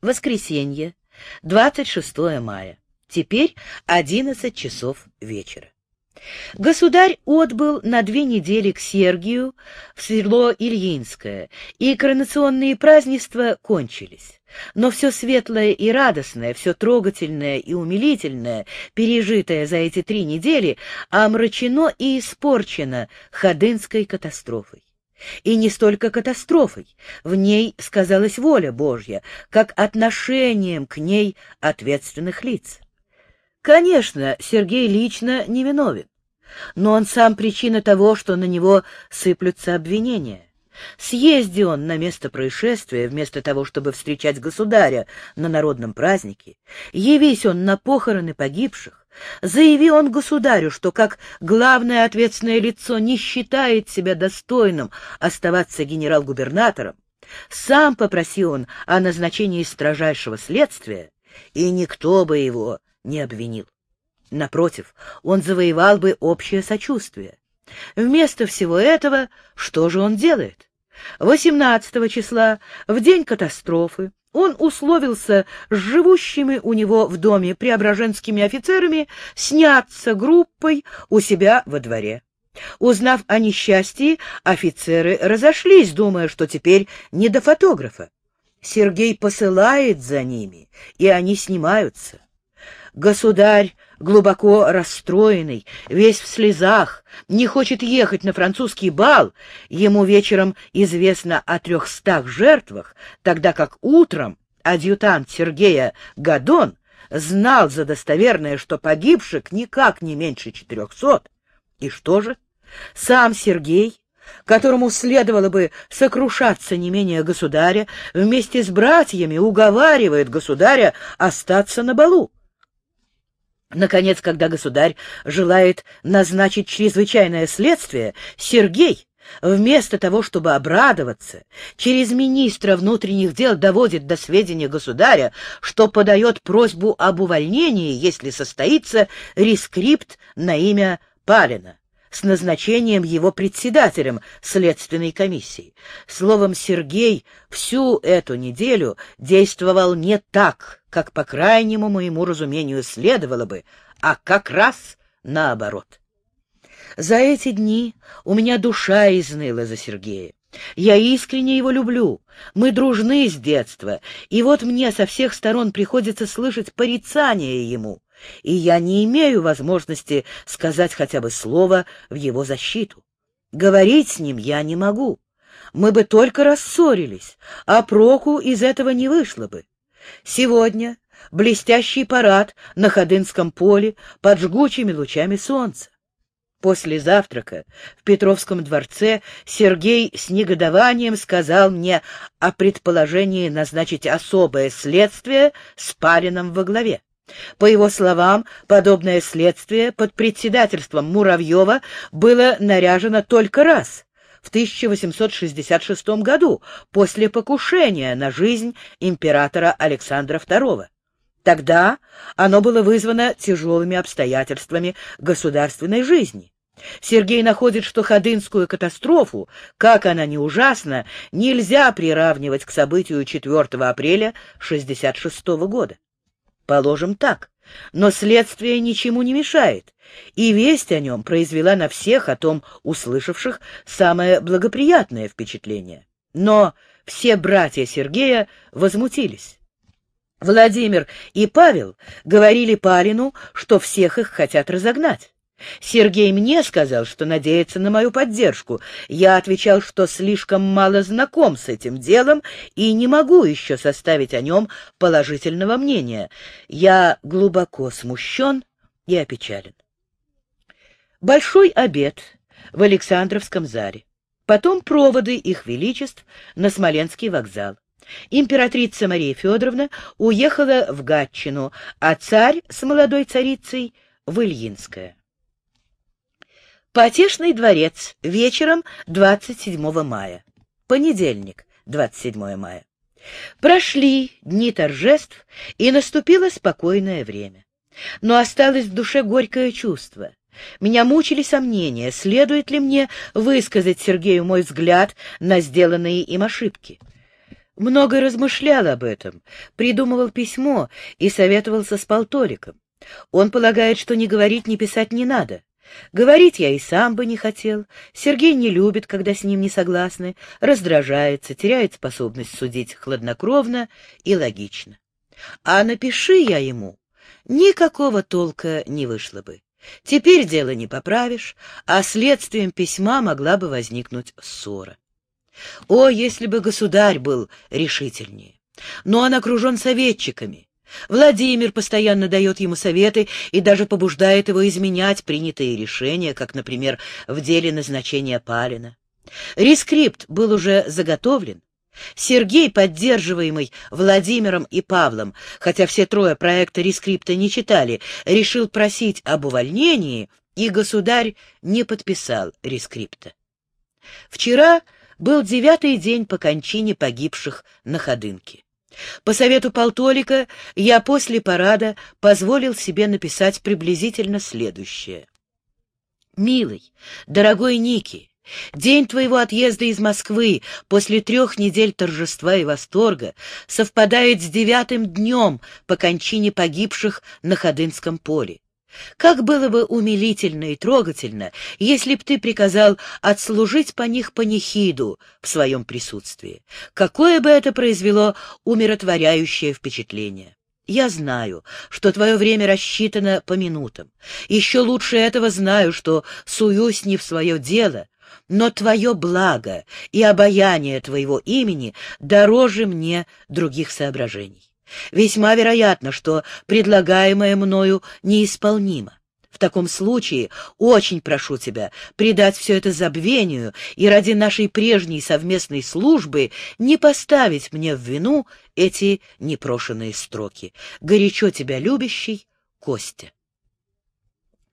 Воскресенье, 26 мая. Теперь 11 часов вечера. Государь отбыл на две недели к Сергию в село Ильинское, и коронационные празднества кончились. Но все светлое и радостное, все трогательное и умилительное, пережитое за эти три недели, омрачено и испорчено Ходынской катастрофой. И не столько катастрофой, в ней сказалась воля Божья, как отношением к ней ответственных лиц. Конечно, Сергей лично не виновен, но он сам причина того, что на него сыплются обвинения. Съезди он на место происшествия, вместо того, чтобы встречать государя на народном празднике, явись он на похороны погибших, заяви он государю, что как главное ответственное лицо не считает себя достойным оставаться генерал-губернатором, сам попроси он о назначении строжайшего следствия, и никто бы его не обвинил. Напротив, он завоевал бы общее сочувствие. Вместо всего этого, что же он делает? 18 числа, в день катастрофы, он условился с живущими у него в доме преображенскими офицерами сняться группой у себя во дворе. Узнав о несчастье, офицеры разошлись, думая, что теперь не до фотографа. Сергей посылает за ними, и они снимаются. Государь, глубоко расстроенный, весь в слезах, не хочет ехать на французский бал. Ему вечером известно о трехстах жертвах, тогда как утром адъютант Сергея Гадон знал за достоверное, что погибших никак не меньше четырехсот. И что же? Сам Сергей, которому следовало бы сокрушаться не менее государя, вместе с братьями уговаривает государя остаться на балу. Наконец, когда государь желает назначить чрезвычайное следствие, Сергей, вместо того, чтобы обрадоваться, через министра внутренних дел доводит до сведения государя, что подает просьбу об увольнении, если состоится рескрипт на имя Палина с назначением его председателем следственной комиссии. Словом, Сергей всю эту неделю действовал не так, как, по крайнему моему разумению, следовало бы, а как раз наоборот. За эти дни у меня душа изныла за Сергея. Я искренне его люблю, мы дружны с детства, и вот мне со всех сторон приходится слышать порицание ему и я не имею возможности сказать хотя бы слово в его защиту. Говорить с ним я не могу. Мы бы только рассорились, а проку из этого не вышло бы. Сегодня блестящий парад на Ходынском поле под жгучими лучами солнца. После завтрака в Петровском дворце Сергей с негодованием сказал мне о предположении назначить особое следствие с Палином во главе. По его словам, подобное следствие под председательством Муравьева было наряжено только раз — в 1866 году, после покушения на жизнь императора Александра II. Тогда оно было вызвано тяжелыми обстоятельствами государственной жизни. Сергей находит, что Ходынскую катастрофу, как она не ужасна, нельзя приравнивать к событию 4 апреля 1966 года. Положим так. Но следствие ничему не мешает, и весть о нем произвела на всех, о том услышавших, самое благоприятное впечатление. Но все братья Сергея возмутились. Владимир и Павел говорили Палину, что всех их хотят разогнать. Сергей мне сказал, что надеется на мою поддержку. Я отвечал, что слишком мало знаком с этим делом и не могу еще составить о нем положительного мнения. Я глубоко смущен и опечален. Большой обед в Александровском зале. Потом проводы их величеств на Смоленский вокзал. Императрица Мария Федоровна уехала в Гатчину, а царь с молодой царицей — в Ильинское. Потешный дворец. Вечером 27 мая. Понедельник, 27 мая. Прошли дни торжеств, и наступило спокойное время. Но осталось в душе горькое чувство. Меня мучили сомнения, следует ли мне высказать Сергею мой взгляд на сделанные им ошибки. Много размышлял об этом, придумывал письмо и советовался с Полториком. Он полагает, что ни говорить, ни писать не надо. Говорить я и сам бы не хотел. Сергей не любит, когда с ним не согласны, раздражается, теряет способность судить хладнокровно и логично. А напиши я ему, никакого толка не вышло бы. Теперь дело не поправишь, а следствием письма могла бы возникнуть ссора. О, если бы государь был решительнее! Но он окружен советчиками. Владимир постоянно дает ему советы и даже побуждает его изменять принятые решения, как, например, в деле назначения Палина. Рескрипт был уже заготовлен. Сергей, поддерживаемый Владимиром и Павлом, хотя все трое проекта рескрипта не читали, решил просить об увольнении, и государь не подписал рескрипта. Вчера был девятый день по кончине погибших на Ходынке. По совету Полтолика я после парада позволил себе написать приблизительно следующее. «Милый, дорогой Ники, день твоего отъезда из Москвы после трех недель торжества и восторга совпадает с девятым днем по кончине погибших на Ходынском поле. Как было бы умилительно и трогательно, если б ты приказал отслужить по них панихиду в своем присутствии. Какое бы это произвело умиротворяющее впечатление. Я знаю, что твое время рассчитано по минутам. Еще лучше этого знаю, что суюсь не в свое дело, но твое благо и обаяние твоего имени дороже мне других соображений. Весьма вероятно, что предлагаемое мною неисполнимо. В таком случае очень прошу тебя предать все это забвению и ради нашей прежней совместной службы не поставить мне в вину эти непрошенные строки. Горячо тебя любящий Костя.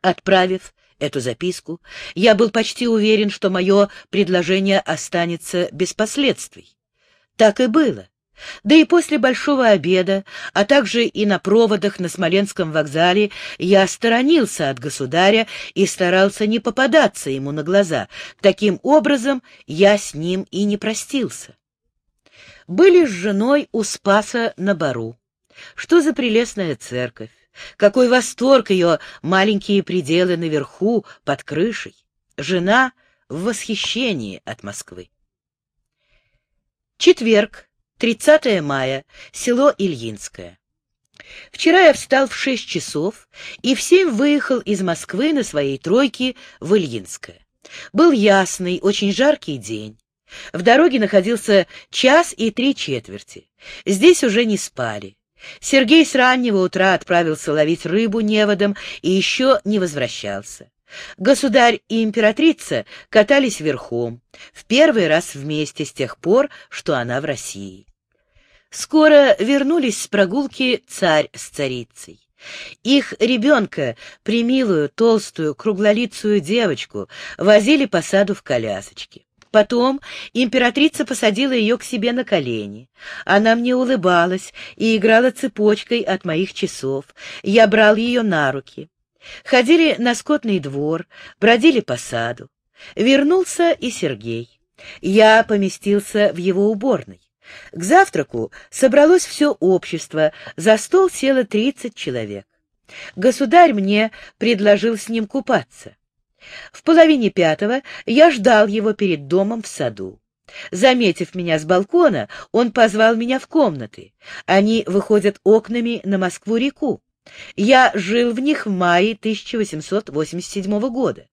Отправив эту записку, я был почти уверен, что мое предложение останется без последствий. Так и было. Да и после большого обеда, а также и на проводах на Смоленском вокзале я сторонился от государя и старался не попадаться ему на глаза. Таким образом, я с ним и не простился. Были с женой у Спаса на Бару. Что за прелестная церковь! Какой восторг ее маленькие пределы наверху, под крышей! Жена в восхищении от Москвы. Четверг, 30 мая, село Ильинское. Вчера я встал в шесть часов и в семь выехал из Москвы на своей тройке в Ильинское. Был ясный, очень жаркий день. В дороге находился час и три четверти. Здесь уже не спали. Сергей с раннего утра отправился ловить рыбу неводом и еще не возвращался. Государь и императрица катались верхом, в первый раз вместе с тех пор, что она в России. Скоро вернулись с прогулки царь с царицей. Их ребенка, примилую, толстую, круглолицую девочку, возили по саду в колясочке. Потом императрица посадила ее к себе на колени. Она мне улыбалась и играла цепочкой от моих часов. Я брал ее на руки. Ходили на скотный двор, бродили по саду. Вернулся и Сергей. Я поместился в его уборной. К завтраку собралось все общество, за стол село тридцать человек. Государь мне предложил с ним купаться. В половине пятого я ждал его перед домом в саду. Заметив меня с балкона, он позвал меня в комнаты. Они выходят окнами на Москву-реку. Я жил в них в мае 1887 года.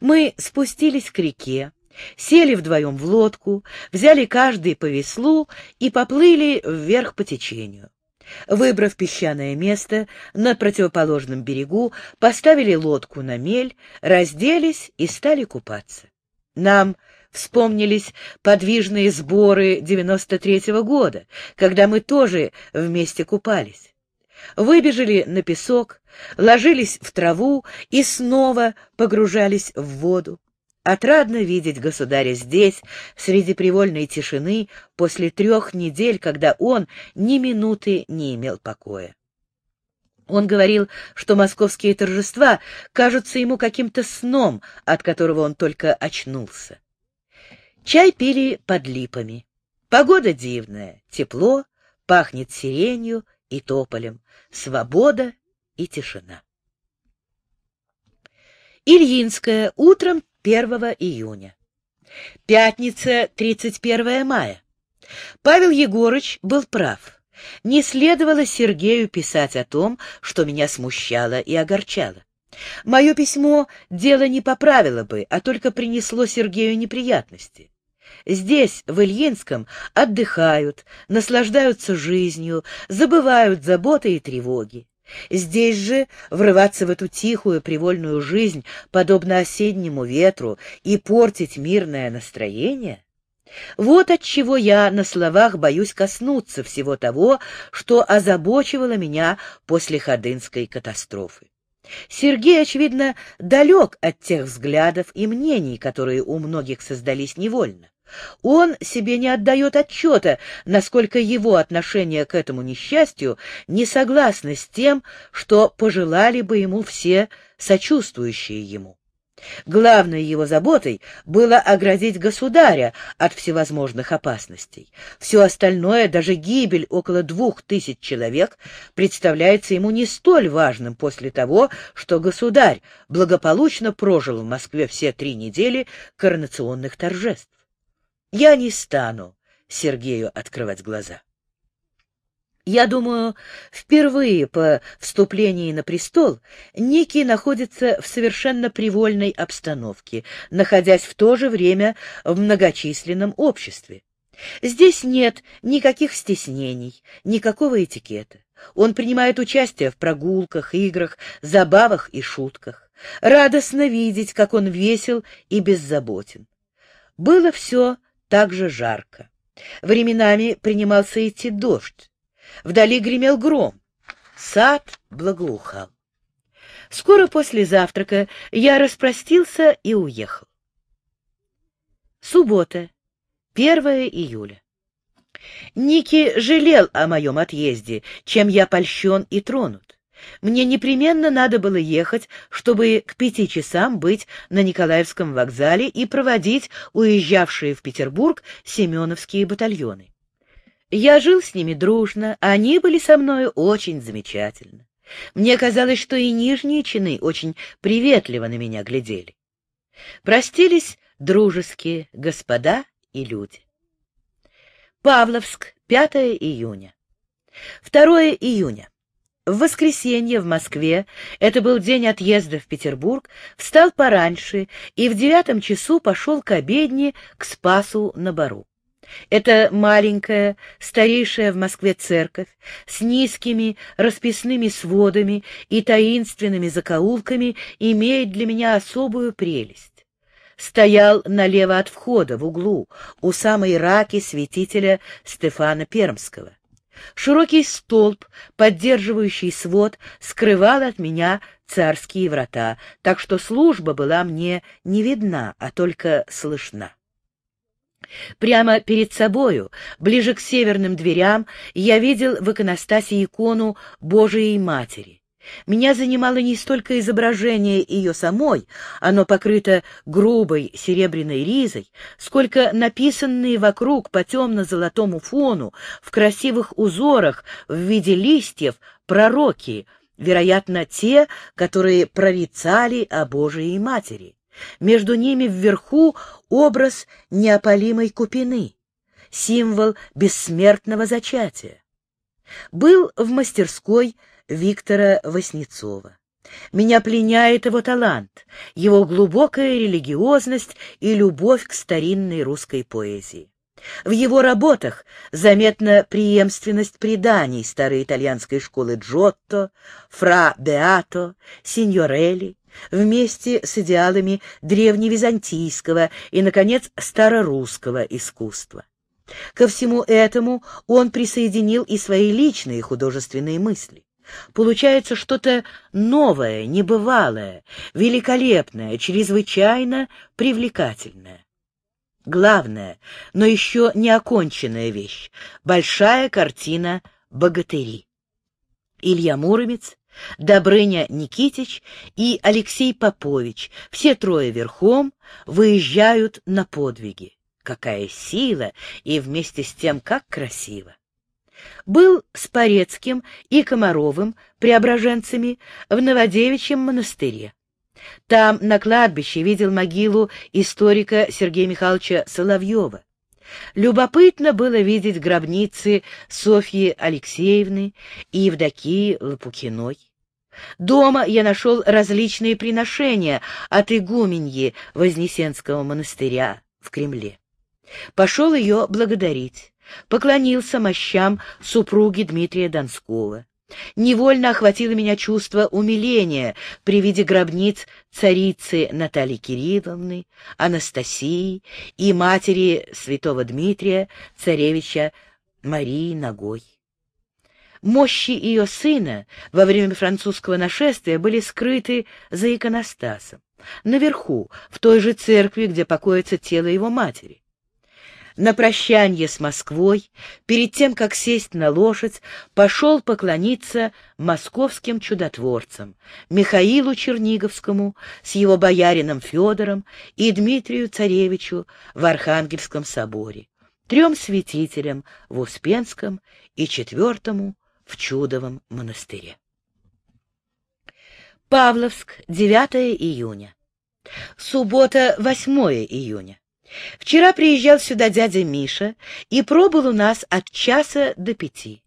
Мы спустились к реке, сели вдвоем в лодку, взяли каждый по веслу и поплыли вверх по течению. Выбрав песчаное место на противоположном берегу, поставили лодку на мель, разделись и стали купаться. Нам вспомнились подвижные сборы 93-го года, когда мы тоже вместе купались выбежали на песок, ложились в траву и снова погружались в воду. Отрадно видеть государя здесь, среди привольной тишины, после трех недель, когда он ни минуты не имел покоя. Он говорил, что московские торжества кажутся ему каким-то сном, от которого он только очнулся. Чай пили под липами. Погода дивная, тепло, пахнет сиренью и тополем, свобода и тишина. Ильинская, утром 1 июня. Пятница, 31 мая. Павел Егорыч был прав. Не следовало Сергею писать о том, что меня смущало и огорчало. Мое письмо дело не поправило бы, а только принесло Сергею неприятности. Здесь, в Ильинском, отдыхают, наслаждаются жизнью, забывают заботы и тревоги. Здесь же врываться в эту тихую привольную жизнь, подобно осеннему ветру, и портить мирное настроение? Вот от чего я на словах боюсь коснуться всего того, что озабочивало меня после Ходынской катастрофы. Сергей, очевидно, далек от тех взглядов и мнений, которые у многих создались невольно. Он себе не отдает отчета, насколько его отношение к этому несчастью не согласно с тем, что пожелали бы ему все сочувствующие ему. Главной его заботой было оградить государя от всевозможных опасностей. Все остальное, даже гибель около двух тысяч человек, представляется ему не столь важным после того, что государь благополучно прожил в Москве все три недели коронационных торжеств. Я не стану Сергею открывать глаза. Я думаю, впервые по вступлении на престол Ники находится в совершенно привольной обстановке, находясь в то же время в многочисленном обществе. Здесь нет никаких стеснений, никакого этикета. Он принимает участие в прогулках, играх, забавах и шутках. Радостно видеть, как он весел и беззаботен. Было все так же жарко. Временами принимался идти дождь. Вдали гремел гром. Сад благоухал. Скоро после завтрака я распростился и уехал. Суббота, 1 июля. Ники жалел о моем отъезде, чем я польщен и тронут. Мне непременно надо было ехать, чтобы к пяти часам быть на Николаевском вокзале и проводить уезжавшие в Петербург семеновские батальоны. Я жил с ними дружно, они были со мною очень замечательно. Мне казалось, что и нижние чины очень приветливо на меня глядели. Простились дружеские господа и люди. Павловск, 5 июня. 2 июня. В воскресенье в Москве, это был день отъезда в Петербург, встал пораньше и в девятом часу пошел к обедне к Спасу на Бару. Это маленькая, старейшая в Москве церковь с низкими расписными сводами и таинственными закоулками имеет для меня особую прелесть. Стоял налево от входа, в углу, у самой раки святителя Стефана Пермского. Широкий столб, поддерживающий свод, скрывал от меня царские врата, так что служба была мне не видна, а только слышна. Прямо перед собою, ближе к северным дверям, я видел в иконостасе икону Божией Матери. Меня занимало не столько изображение ее самой, оно покрыто грубой серебряной ризой, сколько написанные вокруг по темно-золотому фону в красивых узорах в виде листьев пророки, вероятно, те, которые прорицали о Божией Матери. Между ними вверху образ неопалимой купины, символ бессмертного зачатия. Был в мастерской Виктора Васнецова. Меня пленяет его талант, его глубокая религиозность и любовь к старинной русской поэзии. В его работах заметна преемственность преданий старой итальянской школы Джотто, Фра Беато, Синьорелли, вместе с идеалами древневизантийского и, наконец, старорусского искусства. Ко всему этому он присоединил и свои личные художественные мысли. Получается что-то новое, небывалое, великолепное, чрезвычайно привлекательное. Главная, но еще не оконченная вещь — большая картина «Богатыри». Илья Муромец, Добрыня Никитич и Алексей Попович, все трое верхом, выезжают на подвиги. какая сила и вместе с тем как красиво! Был с Порецким и Комаровым, преображенцами, в Новодевичьем монастыре. Там, на кладбище, видел могилу историка Сергея Михайловича Соловьева. Любопытно было видеть гробницы Софьи Алексеевны и Евдокии Лопухиной. Дома я нашел различные приношения от игуменьи Вознесенского монастыря в Кремле. Пошел ее благодарить, поклонился мощам супруги Дмитрия Донского. Невольно охватило меня чувство умиления при виде гробниц царицы Натальи Кирилловны, Анастасии и матери святого Дмитрия, царевича Марии Ногой. Мощи ее сына во время французского нашествия были скрыты за иконостасом, наверху, в той же церкви, где покоится тело его матери. На прощание с Москвой, перед тем, как сесть на лошадь, пошел поклониться московским чудотворцам, Михаилу Черниговскому с его боярином Федором и Дмитрию Царевичу в Архангельском соборе, трем святителям в Успенском и четвертому в Чудовом монастыре. Павловск, 9 июня. Суббота, 8 июня. Вчера приезжал сюда дядя Миша и пробыл у нас от часа до пяти.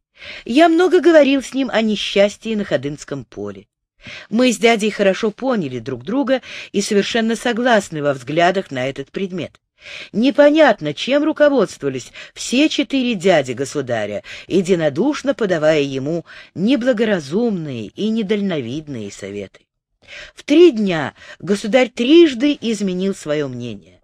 Я много говорил с ним о несчастье на Ходынском поле. Мы с дядей хорошо поняли друг друга и совершенно согласны во взглядах на этот предмет. Непонятно, чем руководствовались все четыре дяди государя, единодушно подавая ему неблагоразумные и недальновидные советы. В три дня государь трижды изменил свое мнение.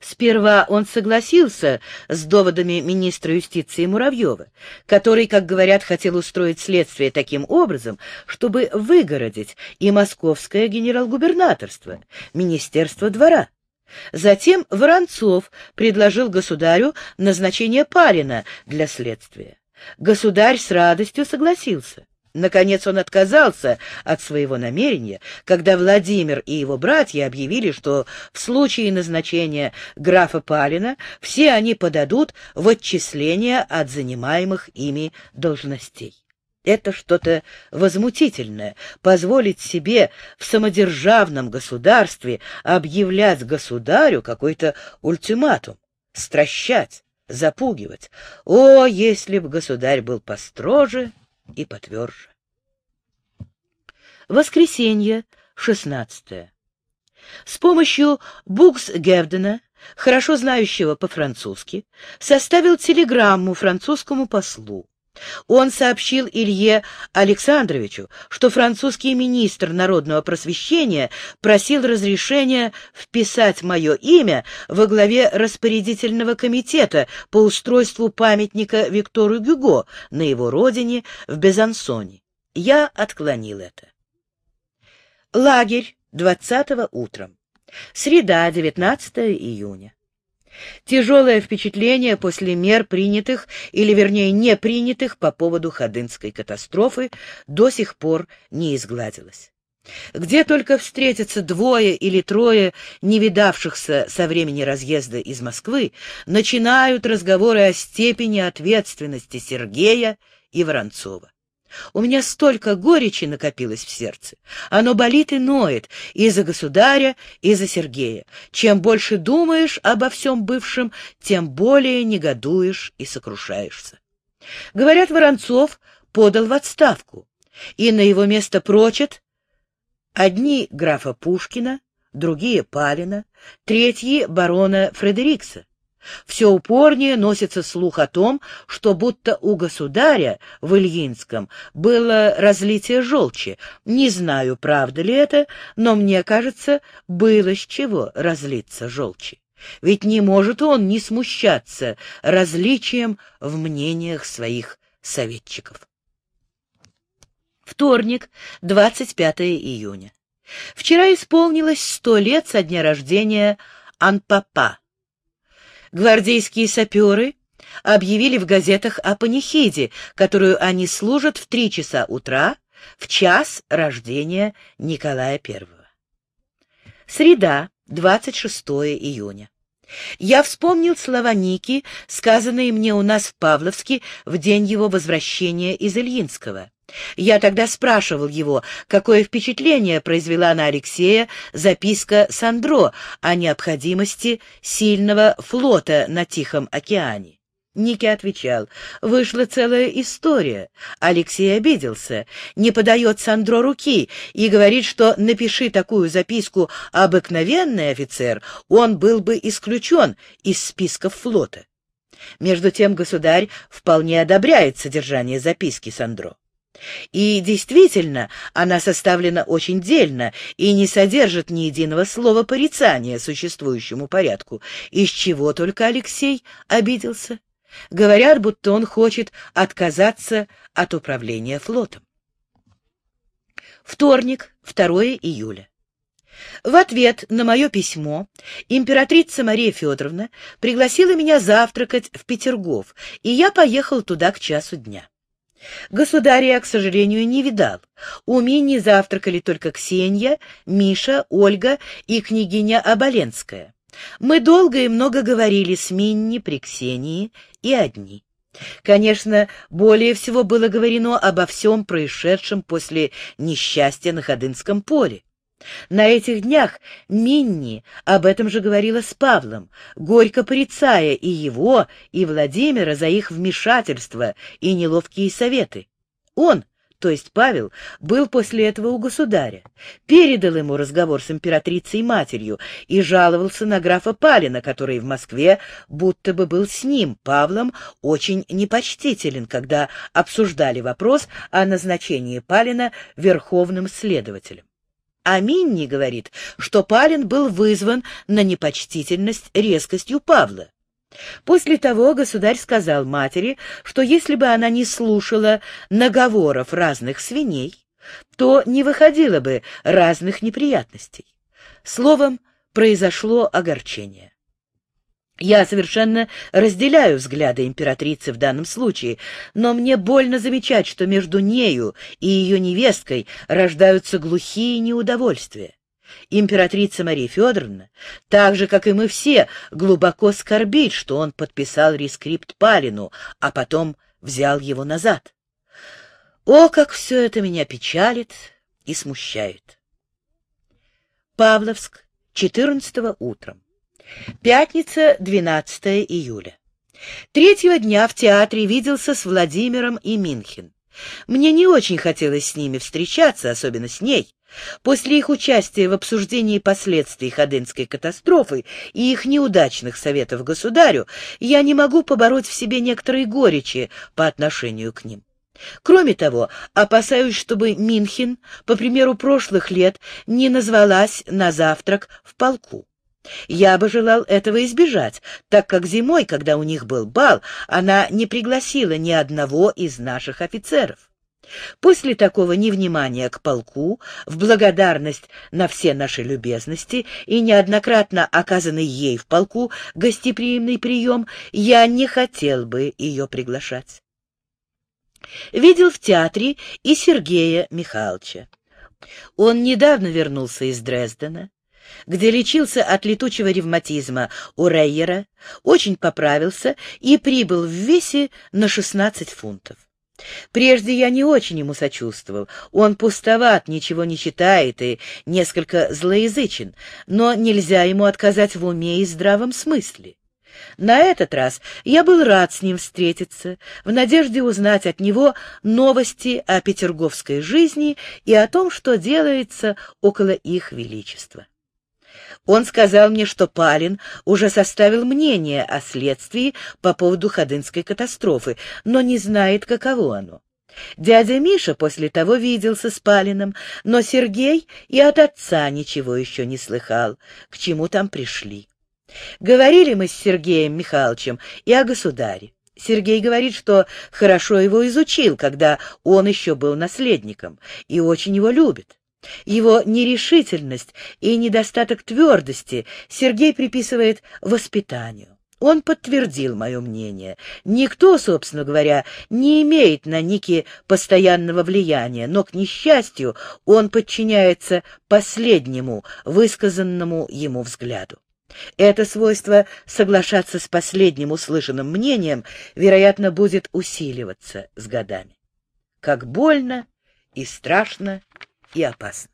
Сперва он согласился с доводами министра юстиции Муравьева, который, как говорят, хотел устроить следствие таким образом, чтобы выгородить и московское генерал-губернаторство, министерство двора. Затем Воронцов предложил государю назначение Парина для следствия. Государь с радостью согласился. Наконец он отказался от своего намерения, когда Владимир и его братья объявили, что в случае назначения графа Палина все они подадут в отчисление от занимаемых ими должностей. Это что-то возмутительное — позволить себе в самодержавном государстве объявлять государю какой-то ультиматум, стращать, запугивать. О, если б государь был построже и потверже. Воскресенье, 16. С помощью Букс-Гевдена, хорошо знающего по-французски, составил телеграмму французскому послу. Он сообщил Илье Александровичу, что французский министр народного просвещения просил разрешения вписать мое имя во главе распорядительного комитета по устройству памятника Виктору Гюго на его родине в Безансоне. Я отклонил это. Лагерь 20 утром. Среда, 19 июня. Тяжелое впечатление после мер принятых, или вернее не принятых по поводу Ходынской катастрофы, до сих пор не изгладилось. Где только встретятся двое или трое не видавшихся со времени разъезда из Москвы, начинают разговоры о степени ответственности Сергея и Воронцова. У меня столько горечи накопилось в сердце. Оно болит и ноет и за государя, и за Сергея. Чем больше думаешь обо всем бывшем, тем более негодуешь и сокрушаешься. Говорят, Воронцов подал в отставку, и на его место прочат одни графа Пушкина, другие Палина, третьи барона Фредерикса. Все упорнее носится слух о том, что будто у государя в Ильинском было разлитие желчи. Не знаю, правда ли это, но мне кажется, было с чего разлиться желчи. Ведь не может он не смущаться различием в мнениях своих советчиков. Вторник, 25 июня. Вчера исполнилось сто лет со дня рождения Анпапа, гвардейские саперы объявили в газетах о панихиде, которую они служат в три часа утра, в час рождения Николая I. Среда, 26 июня. Я вспомнил слова Ники, сказанные мне у нас в Павловске в день его возвращения из Ильинского. Я тогда спрашивал его, какое впечатление произвела на Алексея записка Сандро о необходимости сильного флота на Тихом океане. Ники отвечал, вышла целая история. Алексей обиделся, не подает Сандро руки и говорит, что напиши такую записку обыкновенный офицер, он был бы исключен из списков флота. Между тем государь вполне одобряет содержание записки Сандро. И действительно, она составлена очень дельно и не содержит ни единого слова порицания существующему порядку, из чего только Алексей обиделся. Говорят, будто он хочет отказаться от управления флотом. Вторник, 2 июля. В ответ на мое письмо императрица Мария Федоровна пригласила меня завтракать в Петергоф, и я поехал туда к часу дня. Государя к сожалению, не видал. У Мини завтракали только Ксения, Миша, Ольга и княгиня Оболенская. Мы долго и много говорили с Минни при Ксении и одни. Конечно, более всего было говорено обо всем происшедшем после несчастья на Ходынском поле. На этих днях Минни об этом же говорила с Павлом, горько порицая и его, и Владимира за их вмешательство и неловкие советы. Он, то есть Павел, был после этого у государя, передал ему разговор с императрицей-матерью и жаловался на графа Палина, который в Москве будто бы был с ним, Павлом, очень непочтителен, когда обсуждали вопрос о назначении Палина верховным следователем. А Минни говорит, что Палин был вызван на непочтительность резкостью Павла. После того государь сказал матери, что если бы она не слушала наговоров разных свиней, то не выходило бы разных неприятностей. Словом, произошло огорчение. Я совершенно разделяю взгляды императрицы в данном случае, но мне больно замечать, что между нею и ее невесткой рождаются глухие неудовольствия. Императрица Мария Федоровна, так же, как и мы все, глубоко скорбит, что он подписал рескрипт Палину, а потом взял его назад. О, как все это меня печалит и смущает! Павловск, 14 утром. Пятница, 12 июля. Третьего дня в театре виделся с Владимиром и Минхин. Мне не очень хотелось с ними встречаться, особенно с ней. После их участия в обсуждении последствий Ходынской катастрофы и их неудачных советов государю, я не могу побороть в себе некоторые горечи по отношению к ним. Кроме того, опасаюсь, чтобы Минхин, по примеру прошлых лет, не назвалась на завтрак в полку. Я бы желал этого избежать, так как зимой, когда у них был бал, она не пригласила ни одного из наших офицеров. После такого невнимания к полку, в благодарность на все наши любезности и неоднократно оказанный ей в полку гостеприимный прием, я не хотел бы ее приглашать. Видел в театре и Сергея Михайловича. Он недавно вернулся из Дрездена, где лечился от летучего ревматизма у Рейера, очень поправился и прибыл в весе на 16 фунтов. Прежде я не очень ему сочувствовал. Он пустоват, ничего не читает и несколько злоязычен, но нельзя ему отказать в уме и здравом смысле. На этот раз я был рад с ним встретиться, в надежде узнать от него новости о петерговской жизни и о том, что делается около их величества. Он сказал мне, что Палин уже составил мнение о следствии по поводу Ходынской катастрофы, но не знает, каково оно. Дядя Миша после того виделся с Палиным, но Сергей и от отца ничего еще не слыхал, к чему там пришли. Говорили мы с Сергеем Михайловичем и о государе. Сергей говорит, что хорошо его изучил, когда он еще был наследником, и очень его любит. Его нерешительность и недостаток твердости Сергей приписывает воспитанию. Он подтвердил мое мнение. Никто, собственно говоря, не имеет на Ники постоянного влияния, но, к несчастью, он подчиняется последнему, высказанному ему взгляду. Это свойство соглашаться с последним услышанным мнением, вероятно, будет усиливаться с годами. Как больно и страшно и опасно.